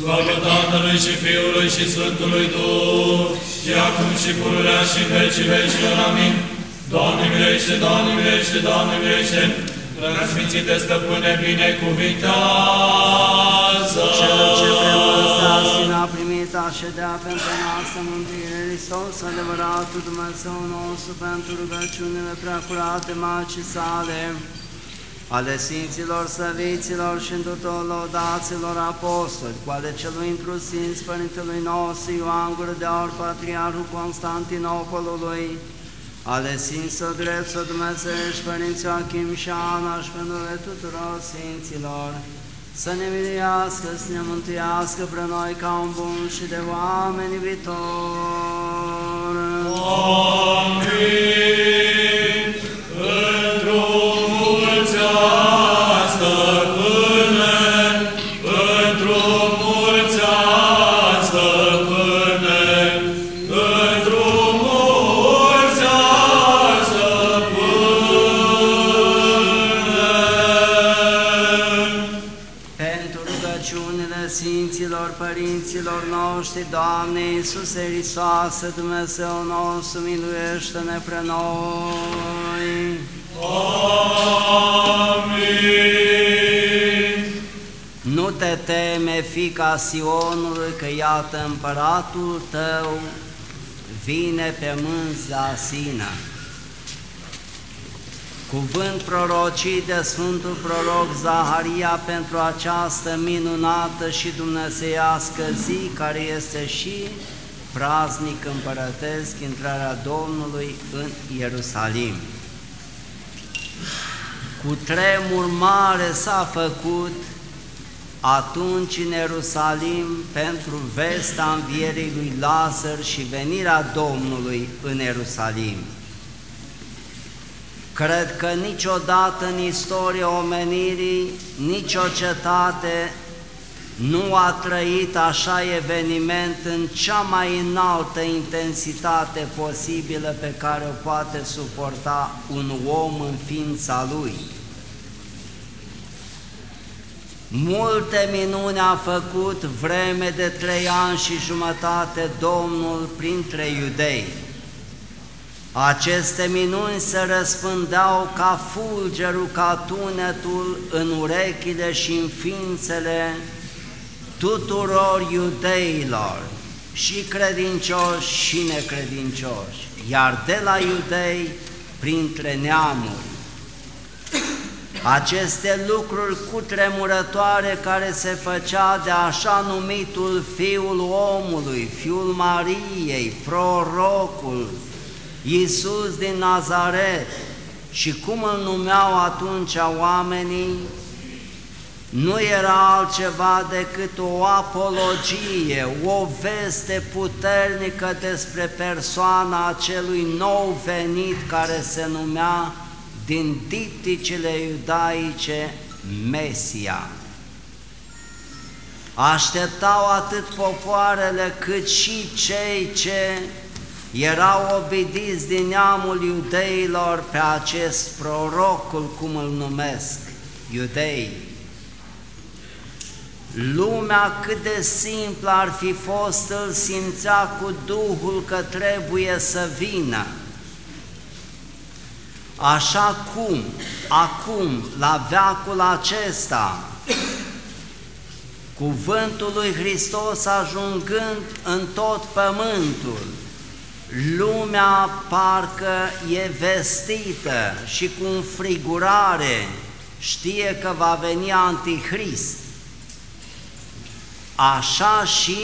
Slavă Tatălui și Fiului și Sfântului Duh, și acum și pururea și în vecii vecilor. Amin. Doamne milește, Doamne milește, Doamne milește, Preasfințite Stăpâne, binecuvintează! Cel ce prevăzda și n-a primit a ședea pentru noastră mântuire, Hristos, adevăratul Dumnezeu nostru, pentru rugăciunile preacurate Macii sale, ale Sfinților, Săviților și tuturor laudaților apostoli, cu ale celui întrusinț Părintelui nostru Ioan Gură de Aur, Patriarhul Constantinopolului, ale Sfinților Dreptul Dumnezeiești, Părinții Achim și Ana și pentru tuturor Sfinților, să ne miliască, să ne mântuiască pre noi ca un bun și de oameni viitor. Amin. Rugăciunile Sfinților Părinților noștri, Doamne Iisuse Hristoase, Dumnezeu nostru, miluiește-ne pre noi. Amin. Nu te teme, fica Sionului, că iată împăratul tău vine pe mânzi la Sina. Cuvânt prorocit de Sfântul Proroc Zaharia pentru această minunată și dumnezeiască zi, care este și praznic împărătesc, intrarea Domnului în Ierusalim. Cu tremur mare s-a făcut atunci în Ierusalim pentru vesta învierii lui Lazar și venirea Domnului în Ierusalim. Cred că niciodată în istoria omenirii, nicio cetate nu a trăit așa eveniment în cea mai înaltă intensitate posibilă pe care o poate suporta un om în ființa lui. Multe minuni a făcut vreme de trei ani și jumătate Domnul printre iudei. Aceste minuni se răspândeau ca fulgerul, ca tunetul în urechile și în ființele tuturor iudeilor, și credincioși și necredincioși, iar de la iudei printre neamuri. Aceste lucruri cutremurătoare care se făcea de așa numitul Fiul omului, Fiul Mariei, prorocul, Iisus din Nazaret și cum îl numeau atunci oamenii, nu era altceva decât o apologie, o veste puternică despre persoana acelui nou venit care se numea din dipticile iudaice Mesia. Așteptau atât popoarele cât și cei ce erau obidiți din neamul iudeilor pe acest prorocul, cum îl numesc, iudei. Lumea cât de simplă ar fi fost, îl simțea cu Duhul că trebuie să vină. Așa cum, acum, la veacul acesta, cuvântul lui Hristos ajungând în tot pământul, lumea parcă e vestită și cu înfrigurare știe că va veni Antichrist. Așa și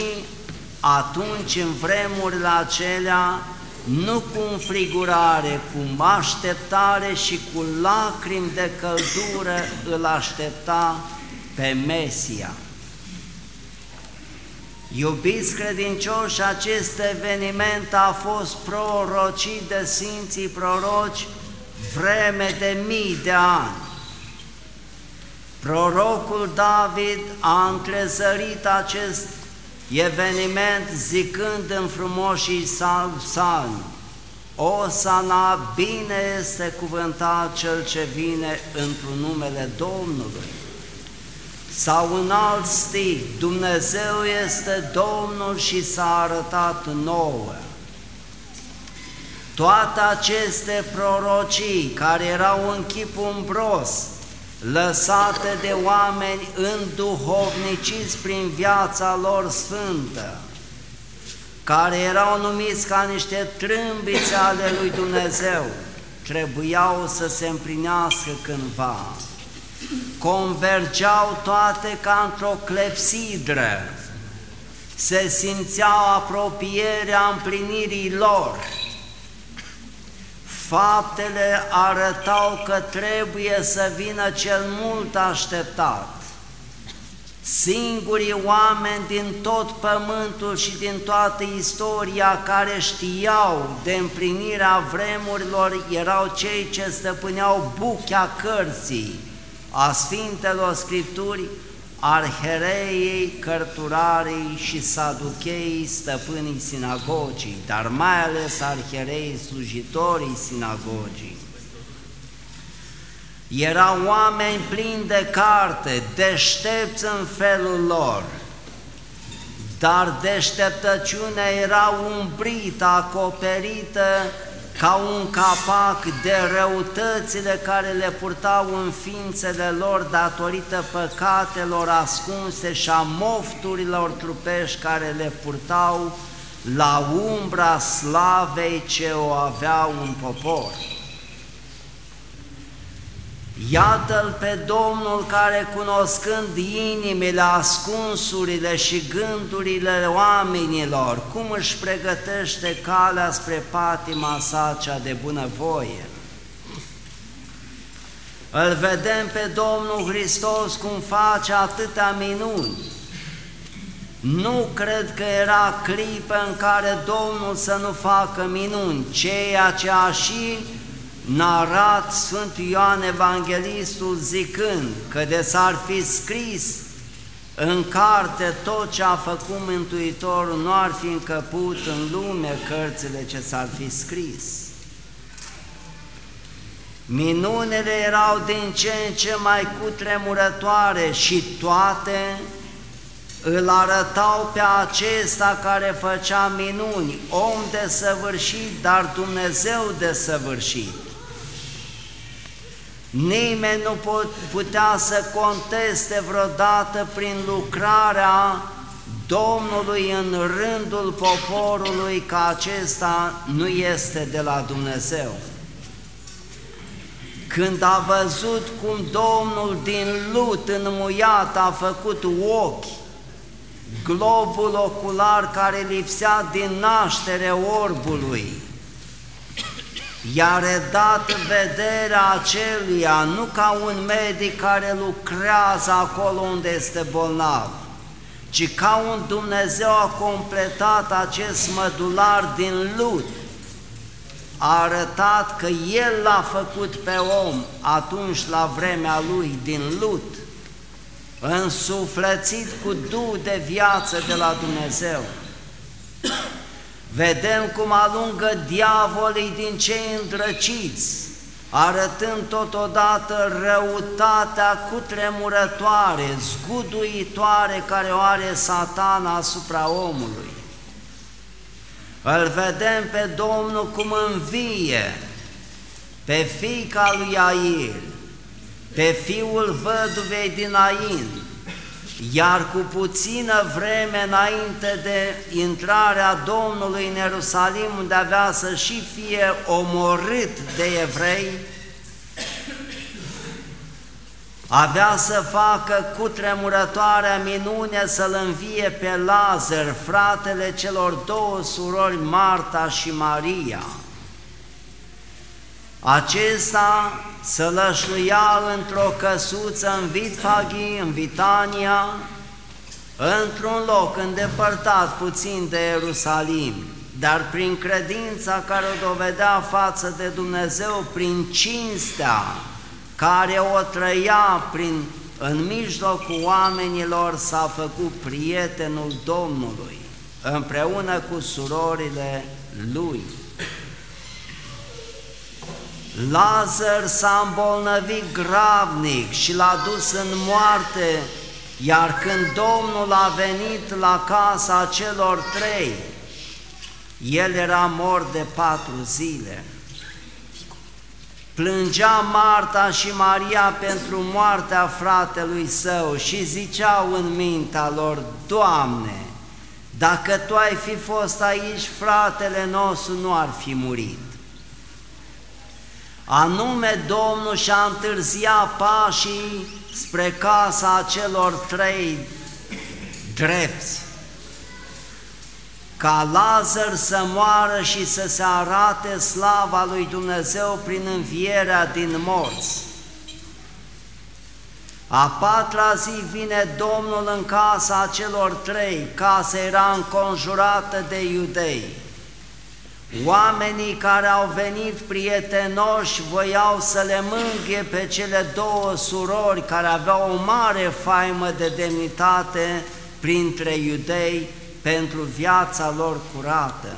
atunci, în vremurile acelea, nu cu înfrigurare, cu așteptare și cu lacrimi de căldură îl aștepta pe Mesia. Iubiți credincioși, acest eveniment a fost prorocit de Sfinții Proroci vreme de mii de ani. Prorocul David a întrezărit acest eveniment zicând în frumoșii salmi, O sana, bine este cuvântat cel ce vine într-un numele Domnului. Sau în alt stil, Dumnezeu este Domnul și s-a arătat nouă. Toate aceste prorocii care erau în chip umbros, lăsate de oameni înduhovniciți prin viața lor sfântă, care erau numiți ca niște trâmbițe ale lui Dumnezeu, trebuiau să se împlinească cândva. Convergeau toate ca într-o clepsidră, se simțeau apropierea împlinirii lor, Faptele arătau că trebuie să vină cel mult așteptat. Singurii oameni din tot pământul și din toată istoria care știau de împlinirea vremurilor erau cei ce stăpâneau buchea cărții a Sfintelor Scripturi, arhereii, cărturarii și saducheii stăpânii sinagogii, dar mai ales arhereii slujitorii sinagogii. Erau oameni plini de carte, deștepți în felul lor, dar deșteptăciunea era umbrită, acoperită ca un capac de răutățile care le purtau în ființele lor datorită păcatelor ascunse și a mofturilor trupești care le purtau la umbra slavei ce o aveau un popor. Iată-L pe Domnul care, cunoscând inimile, ascunsurile și gândurile oamenilor, cum își pregătește calea spre patima sa cea de bunăvoie. Îl vedem pe Domnul Hristos cum face atâtea minuni. Nu cred că era clipă în care Domnul să nu facă minuni, ceea ce a și narat Sfânt Ioan Evanghelistul zicând că de s-ar fi scris în carte tot ce a făcut Mântuitorul, nu ar fi încăput în lume cărțile ce s-ar fi scris. Minunile erau din ce în ce mai cutremurătoare și toate îl arătau pe acesta care făcea minuni, om de săvârșit, dar Dumnezeu de săvârșit. Nimeni nu putea să conteste vreodată prin lucrarea Domnului în rândul poporului că acesta nu este de la Dumnezeu. Când a văzut cum Domnul din lut înmuiat a făcut ochi, globul ocular care lipsea din naștere orbului, i-a redat vederea aceluia, nu ca un medic care lucrează acolo unde este bolnav, ci ca un Dumnezeu a completat acest mădular din lut, a arătat că El l-a făcut pe om atunci la vremea lui din lut, însuflețit cu duh de viață de la Dumnezeu. Vedem cum alungă diavolii din cei îndrăciți, arătând totodată răutatea cutremurătoare, zguduitoare care o are satana asupra omului. Îl vedem pe Domnul cum învie pe fiica lui Air, pe fiul văduvei din Ain, iar cu puțină vreme înainte de intrarea Domnului în Ierusalim, unde avea să și fie omorât de evrei, avea să facă cu tremurătoarea minune să-l învie pe Lazar, fratele celor două surori, Marta și Maria. Acesta să lășluia într-o căsuță în Vitfaghi, în Vitania, într-un loc îndepărtat puțin de Ierusalim, dar prin credința care o dovedea față de Dumnezeu, prin cinstea care o trăia prin, în mijlocul oamenilor, s-a făcut prietenul Domnului, împreună cu surorile lui. Lazar s-a îmbolnăvit gravnic și l-a dus în moarte Iar când Domnul a venit la casa celor trei, el era mort de patru zile. Plângea Marta și Maria pentru moartea fratelui său și ziceau în mintea lor, Doamne, dacă Tu ai fi fost aici, fratele nostru nu ar fi murit. Anume, Domnul și-a întârziat pașii spre casa celor trei drepți, ca Lazar să moară și să se arate slava lui Dumnezeu prin învierea din morți. A patra zi vine Domnul în casa celor trei, casa era înconjurată de iudei. Oamenii care au venit prietenoși voiau să le mânghe pe cele două surori care aveau o mare faimă de demnitate printre iudei pentru viața lor curată.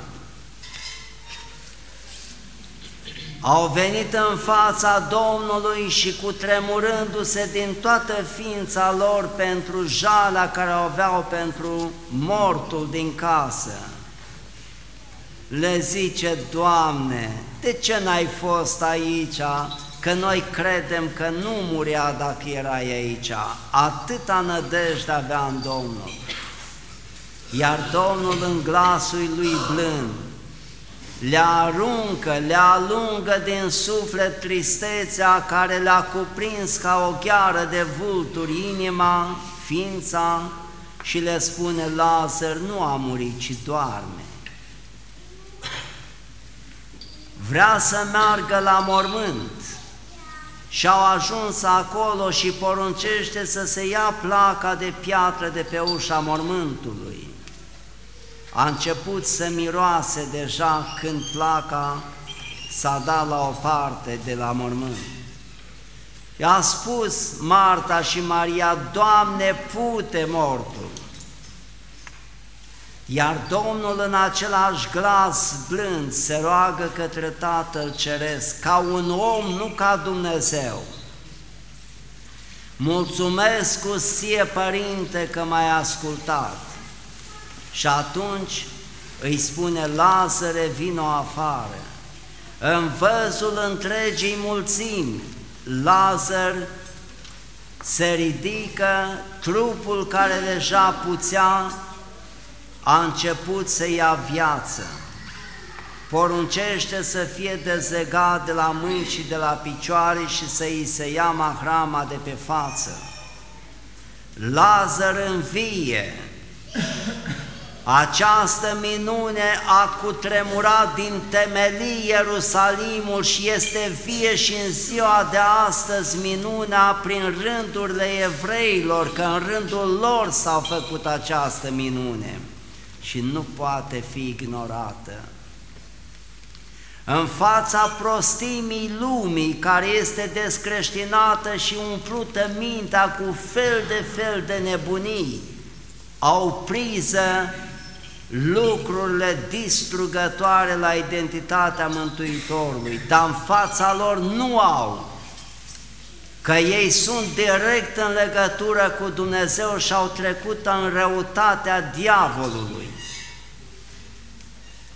Au venit în fața Domnului și cu tremurându-se din toată ființa lor pentru jala care o aveau pentru mortul din casă. Le zice, Doamne, de ce n-ai fost aici? Că noi credem că nu murea dacă erai aici. Atâta nădejde avea în Domnul. Iar Domnul în glasul lui blând le aruncă, le alungă din suflet tristețea care le-a cuprins ca o gheară de vulturi inima, ființa și le spune, Lazar nu a murit, ci doarme. Vrea să meargă la mormânt și au ajuns acolo și poruncește să se ia placa de piatră de pe ușa mormântului a început să miroase deja când placa s-a dat la o parte de la mormânt. I-a spus Marta și Maria, Doamne, pute mortul. Iar Domnul în același glas blând se roagă către Tatăl Ceresc, ca un om, nu ca Dumnezeu. Mulțumesc cu ție, Părinte, că m-ai ascultat. Și atunci îi spune, Lazare, vino afară. În văzul întregii mulțimi, Lazar se ridică, trupul care deja puțea a început să ia viață. Poruncește să fie dezegat de la mâini și de la picioare și să îi se ia mahrama de pe față. Lazar învie, această minune a cutremurat din temelii Ierusalimul și este vie și în ziua de astăzi minunea prin rândurile evreilor, că în rândul lor s-a făcut această minune și nu poate fi ignorată. În fața prostimii lumii care este descreștinată și umplută mintea cu fel de fel de nebunii, au priză lucrurile distrugătoare la identitatea Mântuitorului, dar în fața lor nu au, că ei sunt direct în legătură cu Dumnezeu și au trecut în răutatea diavolului.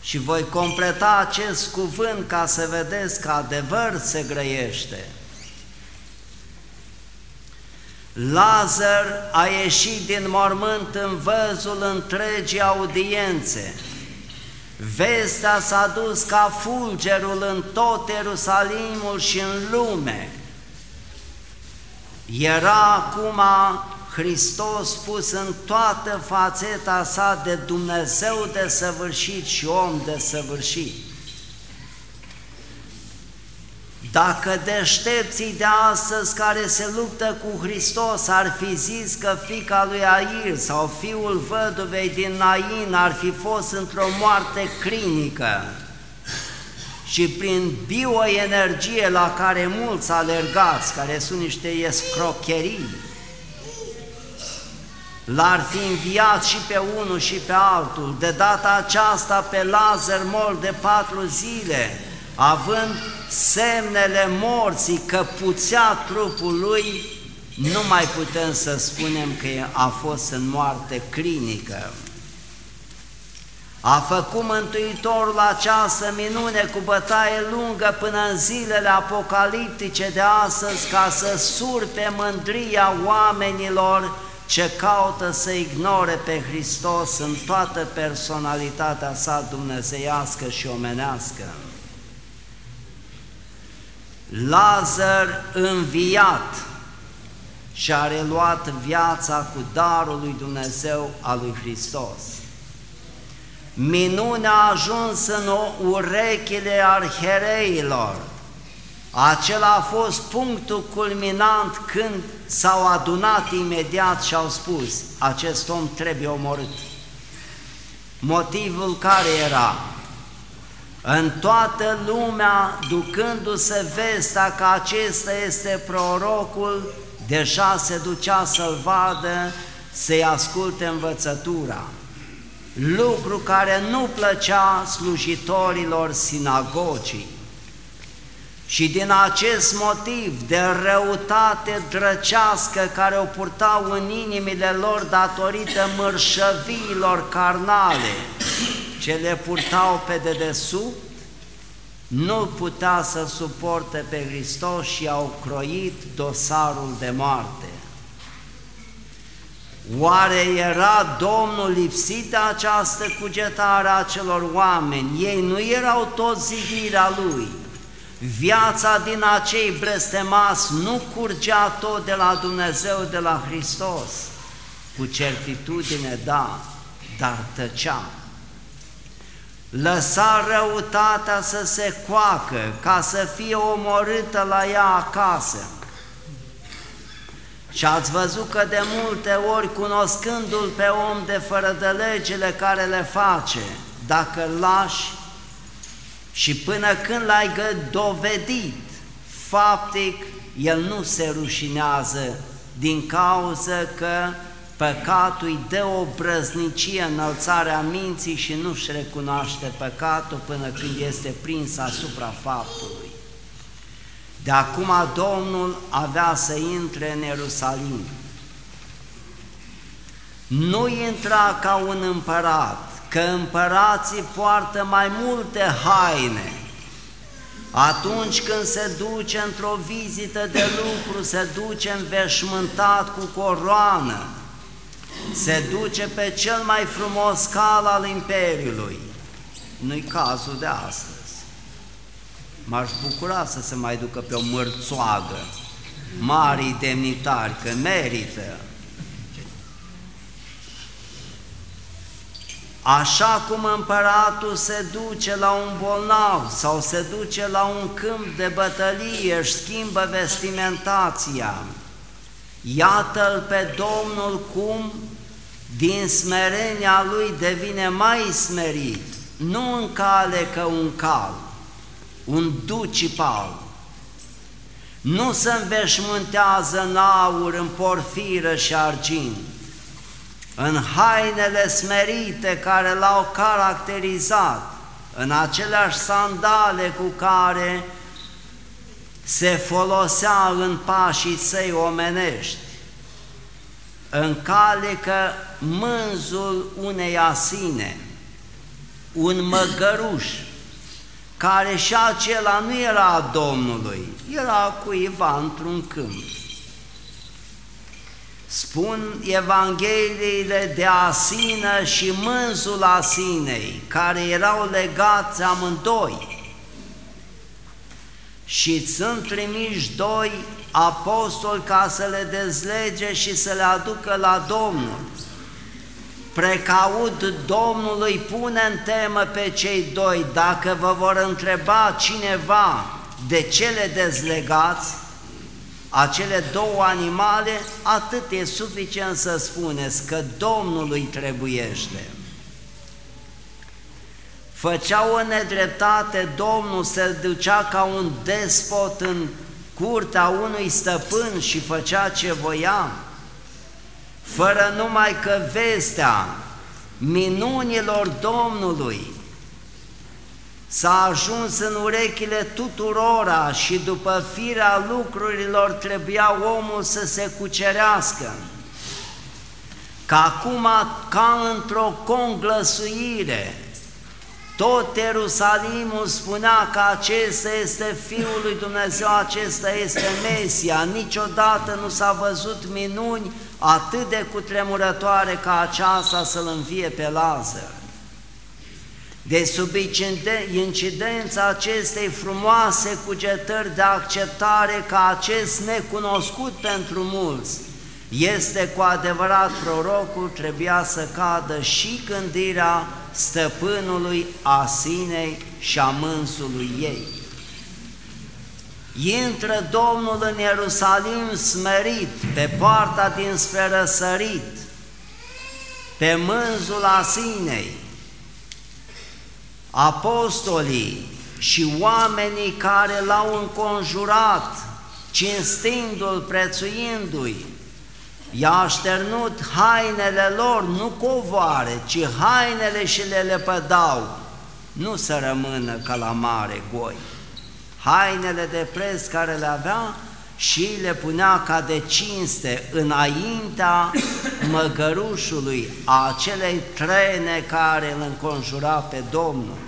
Și voi completa acest cuvânt ca să vedeți că adevăr se grăiește. Lazar a ieșit din mormânt în văzul întregii audiențe. Vestea s-a dus ca fulgerul în tot Ierusalimul și în lume. Era acum Hristos pus în toată fațeta sa de Dumnezeu de săvârșit și om de săvârșit. Dacă deștepții de astăzi care se luptă cu Hristos ar fi zis că fica lui Air sau fiul văduvei din Nain ar fi fost într-o moarte clinică și prin bioenergie la care mulți alergați, care sunt niște escrocherii, l-ar fi înviat și pe unul și pe altul, de data aceasta pe Lazar mol de patru zile, având semnele morții că puțea trupul lui, nu mai putem să spunem că a fost în moarte clinică. A făcut Mântuitorul această minune cu bătaie lungă până în zilele apocaliptice de astăzi ca să surpe mândria oamenilor ce caută să ignore pe Hristos în toată personalitatea sa dumnezeiască și omenească. Lazar înviat și a reluat viața cu darul lui Dumnezeu al lui Hristos. Minunea a ajuns în urechile arhereilor. Acela a fost punctul culminant când s-au adunat imediat și au spus, acest om trebuie omorât. Motivul care era? În toată lumea, ducându-se vestea că acesta este prorocul, deja se ducea să-l vadă, să-i asculte învățătura. Lucru care nu plăcea slujitorilor sinagogii. Și din acest motiv de răutate drăcească care o purtau în inimile lor datorită mărșăviilor carnale, ce le purtau pe dedesubt, nu putea să suporte pe Hristos și au croit dosarul de moarte. Oare era Domnul lipsit de această cugetare a celor oameni? Ei nu erau tot zidirea Lui. Viața din acei blestemați nu curgea tot de la Dumnezeu, de la Hristos. Cu certitudine, da, dar tăcea lăsa răutatea să se coacă ca să fie omorâtă la ea acasă. Și ați văzut că de multe ori, cunoscându-l pe om de fără de legile care le face, dacă îl lași și până când l-ai dovedit, faptic, el nu se rușinează din cauză că Păcatul îi dă o brăznicie înălțarea minții și nu-și recunoaște păcatul până când este prins asupra faptului. De acum Domnul avea să intre în Ierusalim. Nu intra ca un împărat, că împărații poartă mai multe haine. Atunci când se duce într-o vizită de lucru, se duce înveșmântat cu coroană, se duce pe cel mai frumos cal al Imperiului. Nu-i cazul de astăzi. M-aș bucura să se mai ducă pe o mărțoagă, mari demnitari, că merită. Așa cum împăratul se duce la un bolnav sau se duce la un câmp de bătălie, își schimbă vestimentația, Iată-l pe Domnul cum din smerenia lui devine mai smerit, nu în cale că un cal, un ducipal. Nu se înveșmântează în aur, în porfiră și argint, în hainele smerite care l-au caracterizat, în aceleași sandale cu care se folosea în pașii săi omenești, în cale că mânzul unei asine, un măgăruș, care și acela nu era a Domnului, era cuiva într-un câmp. Spun Evangheliile de asină și mânzul asinei, care erau legați amândoi, și sunt trimiși doi apostoli ca să le dezlege și să le aducă la Domnul. Precaud Domnului pune în temă pe cei doi, dacă vă vor întreba cineva de ce le dezlegați, acele două animale, atât e suficient să spuneți că Domnului trebuiește. Făcea o nedreptate, Domnul se ducea ca un despot în curtea unui stăpân și făcea ce voia, fără numai că vestea minunilor Domnului S-a ajuns în urechile tuturora și după firea lucrurilor trebuia omul să se cucerească. Că acum, ca într-o conglăsuire, tot Ierusalimul spunea că acesta este Fiul lui Dumnezeu, acesta este Mesia. Niciodată nu s-a văzut minuni atât de cutremurătoare ca aceasta să-l învie pe Lazar. De sub incidența acestei frumoase cugetări de acceptare ca acest necunoscut pentru mulți, este cu adevărat prorocul, trebuia să cadă și gândirea stăpânului Asinei și a mânsului ei. Intră Domnul în Ierusalim smerit, pe poarta dinspre răsărit, pe mânzul Asinei, apostolii și oamenii care l-au înconjurat, cinstindu-l, prețuindu-i, i-a așternut hainele lor, nu covoare, ci hainele și le lepădau, nu să rămână ca la mare goi. Hainele de preț care le avea și le punea ca de cinste înaintea măgărușului, a acelei trene care îl înconjura pe Domnul.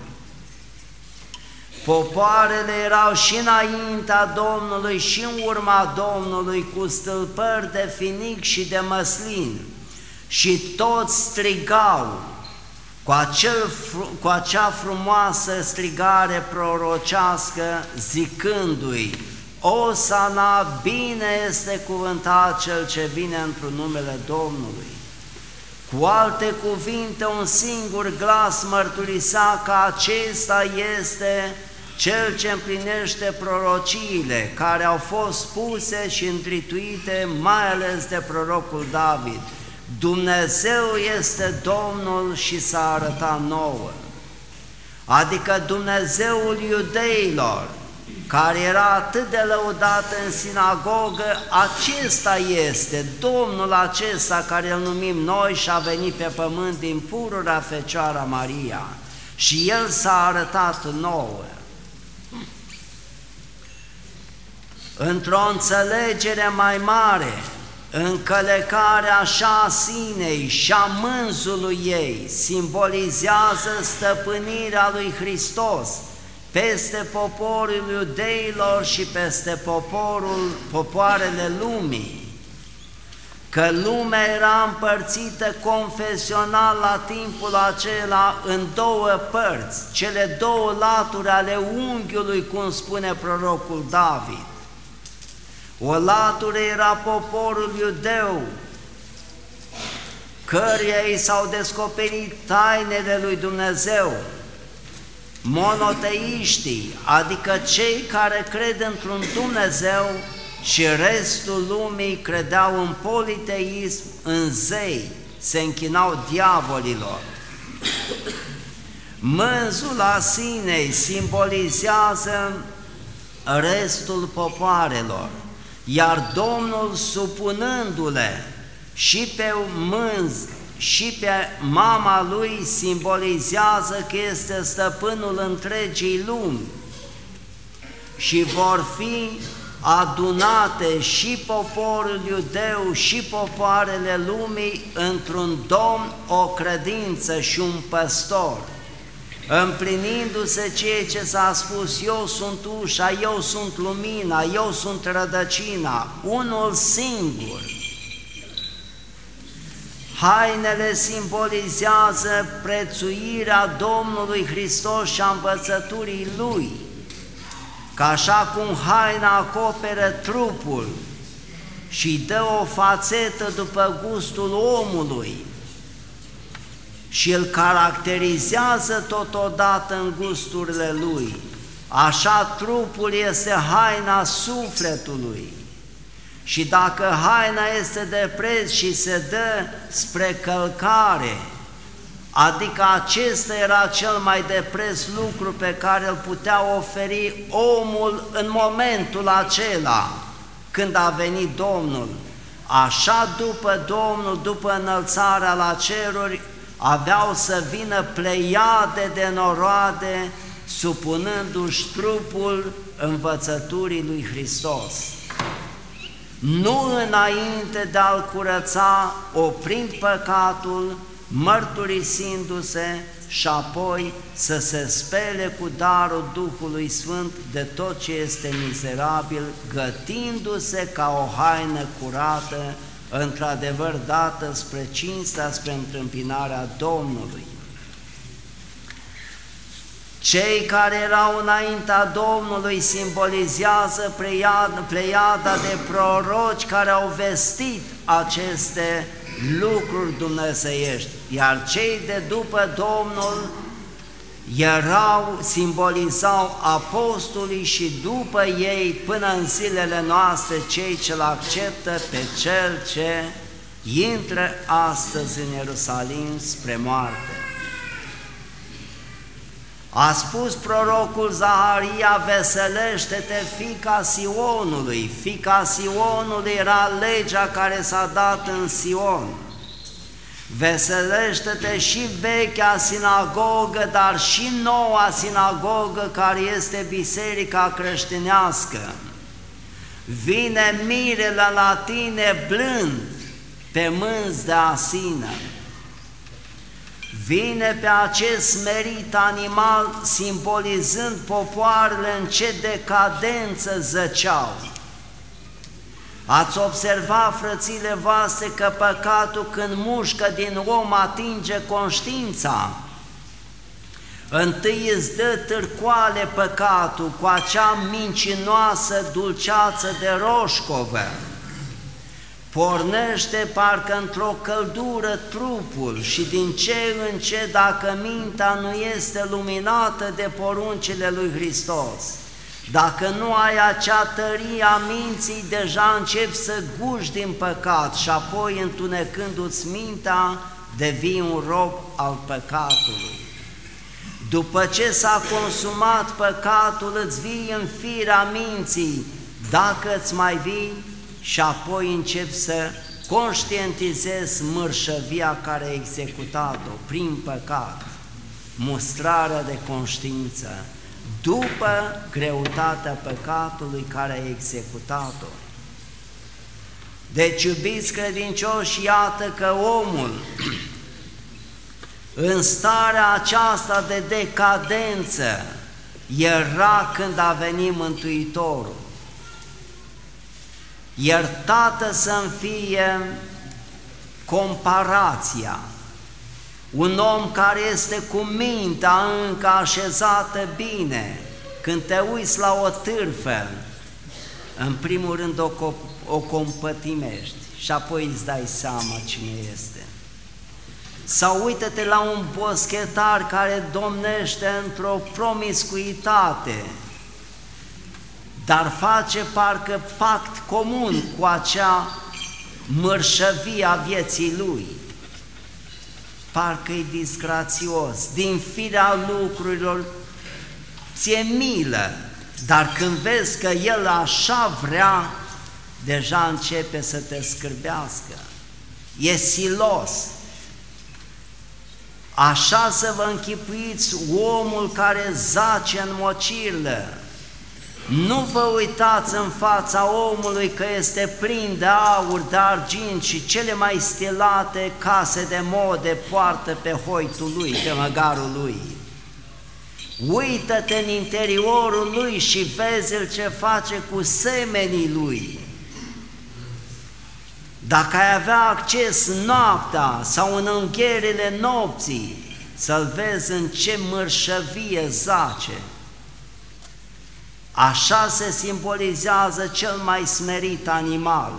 Popoarele erau și înaintea Domnului și în urma Domnului cu stâlpări de finic și de măslin și toți strigau cu, acel, cu acea frumoasă strigare prorocească zicându-i Osana, bine este cuvântat cel ce vine într-un numele Domnului. Cu alte cuvinte, un singur glas mărturisea că acesta este cel ce împlinește prorociile care au fost spuse și întrituite mai ales de prorocul David. Dumnezeu este Domnul și s-a arătat nouă, adică Dumnezeul iudeilor, care era atât de lăudat în sinagogă, acesta este, Domnul acesta care îl numim noi și a venit pe pământ din purura Fecioara Maria și El s-a arătat nouă. Într-o înțelegere mai mare, încălecarea așa sinei și a mânzului ei simbolizează stăpânirea lui Hristos peste poporul iudeilor și peste poporul, popoarele lumii, că lumea era împărțită confesional la timpul acela în două părți, cele două laturi ale unghiului, cum spune prorocul David. O latură era poporul iudeu, căruia i s-au descoperit tainele lui Dumnezeu, monoteiștii, adică cei care cred într-un Dumnezeu și restul lumii credeau în politeism, în zei, se închinau diavolilor. Mânzul asinei simbolizează restul popoarelor iar Domnul supunându-le și pe mânz și pe mama lui simbolizează că este stăpânul întregii lumi și vor fi adunate și poporul iudeu și popoarele lumii într-un domn, o credință și un păstor împlinindu-se ceea ce s-a spus, eu sunt ușa, eu sunt lumina, eu sunt rădăcina, unul singur. Hainele simbolizează prețuirea Domnului Hristos și a învățăturii Lui, că așa cum haina acoperă trupul și dă o fațetă după gustul omului, și îl caracterizează totodată în gusturile lui. Așa trupul este haina sufletului. Și dacă haina este de preț și se dă spre călcare, adică acesta era cel mai de preț lucru pe care îl putea oferi omul în momentul acela când a venit Domnul, așa după Domnul, după înălțarea la ceruri, aveau să vină pleiade de noroade supunându-și trupul învățăturii lui Hristos. Nu înainte de a-l curăța, oprind păcatul, mărturisindu-se și apoi să se spele cu darul Duhului Sfânt de tot ce este mizerabil, gătindu-se ca o haină curată, într-adevăr dată spre cinstea, spre întâmpinarea Domnului. Cei care erau înaintea Domnului simbolizează pleiada de proroci care au vestit aceste lucruri dumnezeiești, iar cei de după Domnul erau, simbolizau apostolii și după ei până în zilele noastre cei ce l acceptă pe cel ce intră astăzi în Ierusalim spre moarte. A spus prorocul Zaharia, veselește-te, fica Sionului. Fica Sionului era legea care s-a dat în Sion. Veselește-te și vechea sinagogă, dar și noua sinagogă care este biserica creștinească. Vine mirele la tine blând, pe mânzi de asină vine pe acest smerit animal simbolizând popoarele în ce decadență zăceau. Ați observat, frățile voastre, că păcatul când mușcă din om atinge conștiința, Întâi îți dă târcoale păcatul cu acea mincinoasă dulceață de roșcovă, pornește parcă într-o căldură trupul și din ce în ce dacă mintea nu este luminată de poruncile lui Hristos, dacă nu ai acea tărie a minții, deja începi să guși din păcat și apoi întunecându-ți mintea, devii un rob al păcatului. După ce s-a consumat păcatul, îți vii în firea minții, dacă îți mai vii, și apoi încep să conștientizez mărșăvia care a executat-o prin păcat, mustrarea de conștiință, după greutatea păcatului care a executat-o. Deci, iubiți credincioși, iată că omul, în starea aceasta de decadență, era când a venit Mântuitorul iertată să-mi fie comparația. Un om care este cu mintea încă așezată bine, când te uiți la o târfă, în primul rând o, o compătimești și apoi îți dai seama cine este. Sau uită-te la un boschetar care domnește într-o promiscuitate, dar face parcă pact comun cu acea mărșăvie a vieții lui. Parcă e disgrațios, din firea lucrurilor ți-e milă, dar când vezi că el așa vrea, deja începe să te scârbească. E silos. Așa să vă închipuiți omul care zace în mocirlă, nu vă uitați în fața omului că este plin de aur, de argint și cele mai stilate case de mode poartă pe hoitul lui, pe măgarul lui. Uită-te în interiorul lui și vezi ce face cu semenii lui. Dacă ai avea acces noaptea sau în îngherile nopții, să-l vezi în ce mărșăvie zace, Așa se simbolizează cel mai smerit animal.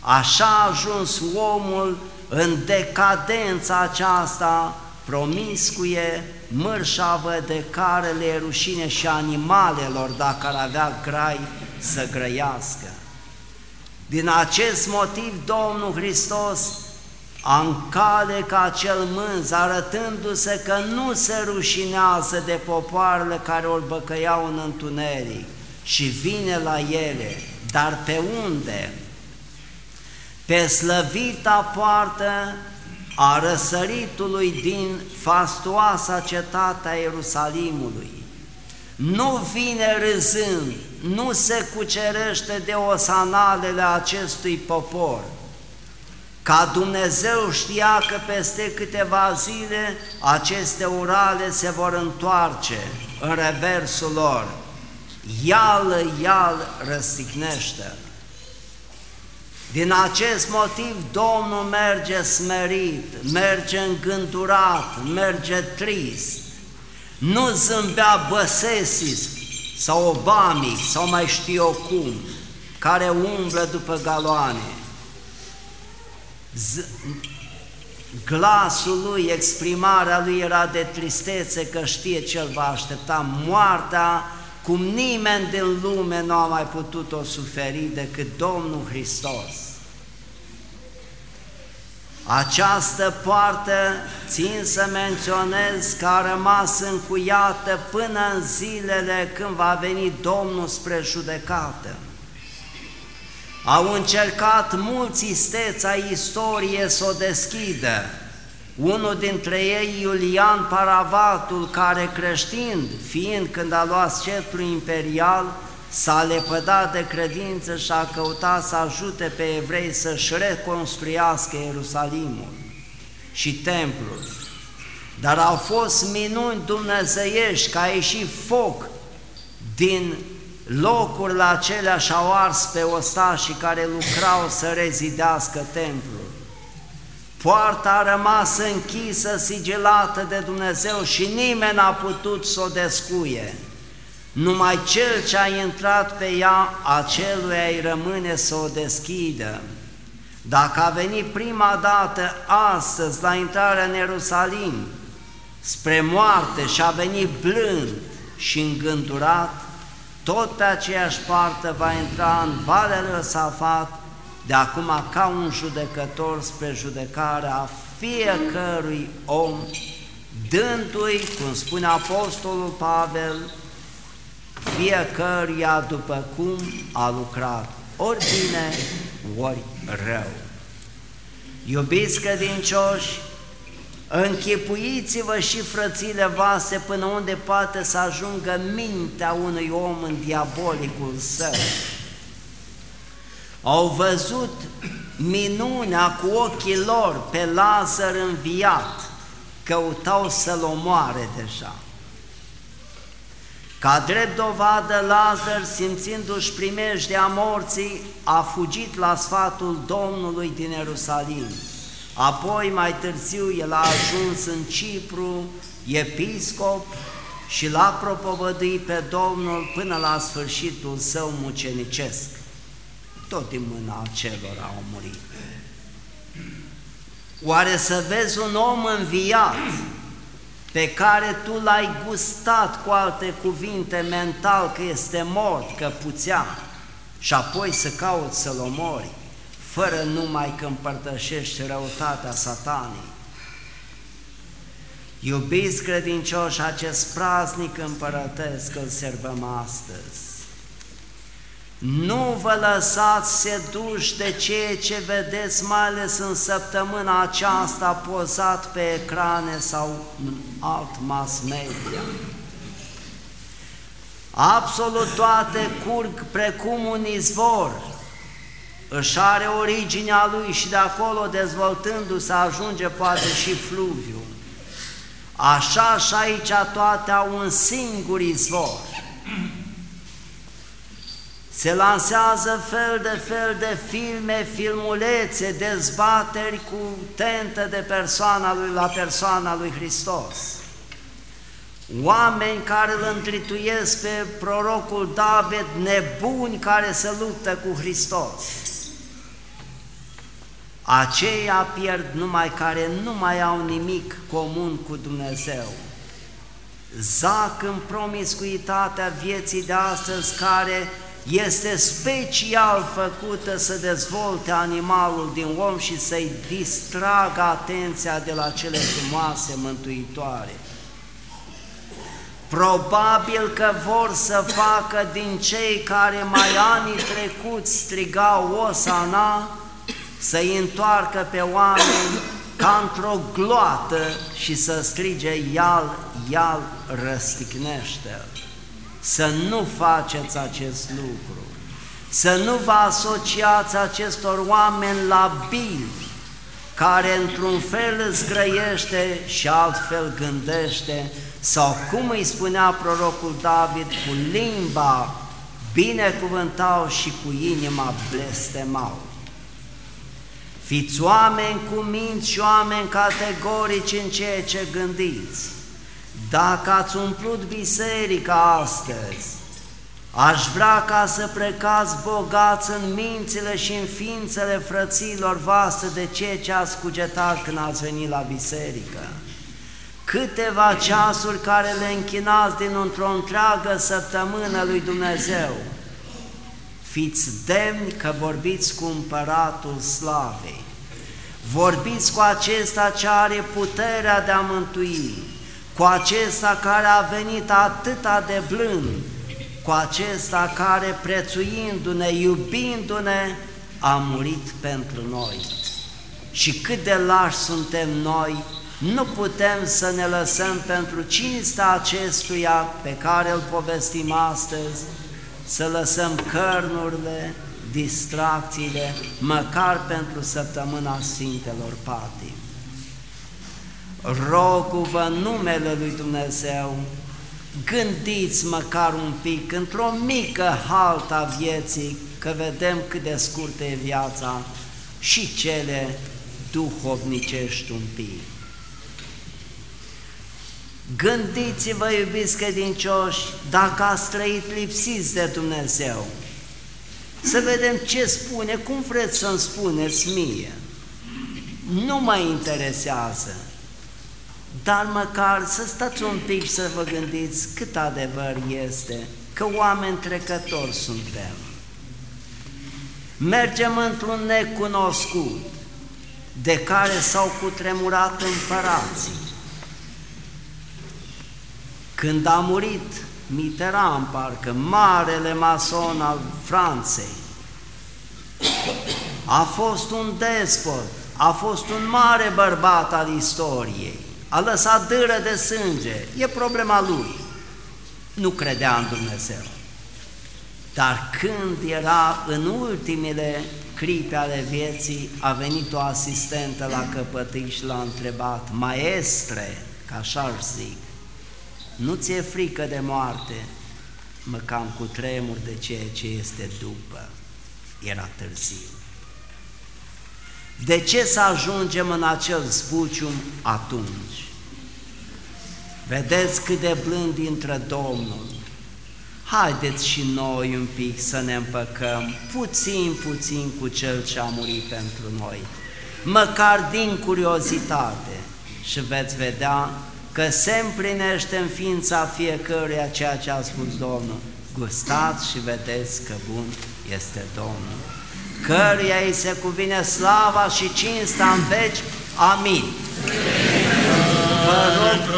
Așa a ajuns omul în decadența aceasta promiscuie, mărșavă de care le rușine și animalelor dacă ar avea grai să grăiască. Din acest motiv Domnul Hristos a încale ca cel mânz, arătându-se că nu se rușinează de popoarele care îl băcăiau în întuneric. Și vine la ele, dar pe unde? Pe slăvita poartă a răsăritului din fastoasa cetatea Ierusalimului, nu vine râzând, nu se cucerește de osanalele acestui popor, ca Dumnezeu știa că peste câteva zile aceste urale se vor întoarce în reversul lor. Ial, ial răstignește. Din acest motiv Domnul merge smerit, merge îngândurat, merge trist. Nu zâmbea Băsesis sau Obami sau mai știu eu cum, care umblă după galoane. Z glasul lui, exprimarea lui era de tristețe că știe ce îl va aștepta, moartea cum nimeni din lume nu a mai putut-o suferi decât Domnul Hristos. Această poartă, țin să menționez că a rămas încuiată până în zilele când va veni Domnul spre judecată. Au încercat mulți isteți a istoriei să o deschidă, unul dintre ei, Iulian Paravatul, care creștin, fiind când a luat sceptrul imperial, s-a lepădat de credință și a căutat să ajute pe evrei să-și reconstruiască Ierusalimul și templul. Dar au fost minuni dumnezeiești, că a ieșit foc din locurile acelea și au ars pe ostașii care lucrau să rezidească templul. Poarta a rămas închisă, sigilată de Dumnezeu și nimeni n-a putut să o descuie. Numai cel ce a intrat pe ea, aceluia îi rămâne să o deschidă. Dacă a venit prima dată astăzi la intrarea în Ierusalim, spre moarte și a venit blând și îngândurat, tot pe aceeași parte va intra în Valea lui Safat de acum ca un judecător spre judecarea fiecărui om, dându-i, cum spune Apostolul Pavel, fiecăruia după cum a lucrat, ori bine, ori rău. Iubiți credincioși, închipuiți-vă și frățile voastre până unde poate să ajungă mintea unui om în diabolicul său au văzut minunea cu ochii lor pe Lazar înviat, căutau să-l omoare deja. Ca drept dovadă, Lazar, simțindu-și primejdea morții, a fugit la sfatul Domnului din Ierusalim. Apoi, mai târziu, el a ajuns în Cipru, episcop, și l-a propovăduit pe Domnul până la sfârșitul său mucenicesc tot din mâna celor au murit. Oare să vezi un om înviat pe care tu l-ai gustat cu alte cuvinte mental că este mort, că puțea, și apoi să cauți să-l omori, fără numai că împărtășești răutatea satanei. Iubiți credincioși, acest praznic împărătesc îl servăm astăzi. Nu vă lăsați seduși de ceea ce vedeți, mai ales în săptămâna aceasta, pozat pe ecrane sau în alt mass media. Absolut toate curg precum un izvor, își are originea lui și de acolo dezvoltându-se ajunge poate și fluviu. Așa și aici toate au un singur izvor. Se lansează fel de fel de filme, filmulețe, dezbateri cu tentă de persoana lui la persoana lui Hristos. Oameni care îl întrituiesc pe prorocul David, nebuni care se luptă cu Hristos. Aceia pierd numai care nu mai au nimic comun cu Dumnezeu. Zac în promiscuitatea vieții de astăzi care este special făcută să dezvolte animalul din om și să-i distragă atenția de la cele frumoase mântuitoare. Probabil că vor să facă din cei care mai anii trecuți strigau Osana, să-i întoarcă pe oameni ca într-o gloată și să strige Ial, Ial, răsticnește -l. să nu faceți acest lucru, să nu vă asociați acestor oameni la bil, care într-un fel îți grăiește și altfel gândește, sau cum îi spunea prorocul David, cu limba binecuvântau și cu inima blestemau. Fiți oameni cu minți și oameni categorici în ceea ce gândiți. Dacă ați umplut biserica astăzi, aș vrea ca să plecați bogați în mințile și în ființele frăților voastre de ceea ce ați cugetat când ați venit la biserică. Câteva ceasuri care le închinați din într-o întreagă săptămână lui Dumnezeu, fiți demni că vorbiți cu împăratul slavei, vorbiți cu acesta ce are puterea de a mântui, cu acesta care a venit atâta de blând, cu acesta care, prețuindu-ne, iubindu-ne, a murit pentru noi. Și cât de lași suntem noi, nu putem să ne lăsăm pentru cinsta acestuia pe care îl povestim astăzi, să lăsăm cărnurile, distracțiile, măcar pentru săptămâna Sfintelor Patii. Rogul-vă numele Lui Dumnezeu, gândiți măcar un pic, într-o mică halta vieții, că vedem cât de scurtă e viața și cele duhovnicești un pic. Gândiți-vă, iubiți credincioși, dacă ați trăit lipsiți de Dumnezeu, să vedem ce spune, cum vreți să-mi spuneți mie. Nu mă interesează, dar măcar să stați un pic să vă gândiți cât adevăr este că oameni trecători suntem. Mergem într-un necunoscut de care s-au cutremurat împărații. Când a murit Mitterrand, parcă, marele mason al Franței, a fost un despot, a fost un mare bărbat al istoriei, a lăsat dâră de sânge, e problema lui. Nu credea în Dumnezeu. Dar când era în ultimele clipe ale vieții, a venit o asistentă la căpătâși și l-a întrebat, maestre, ca așa zic, nu ți-e frică de moarte, mă cam cu tremur de ceea ce este după. Era târziu. De ce să ajungem în acel spucium atunci? Vedeți cât de blând intră Domnul. Haideți și noi un pic să ne împăcăm puțin, puțin cu Cel ce a murit pentru noi, măcar din curiozitate și veți vedea că se împlinește în ființa fiecăruia ceea ce a spus Domnul. Gustați și vedeți că bun este Domnul, căruia îi se cuvine slava și cinsta în veci. Amin. Vă rog,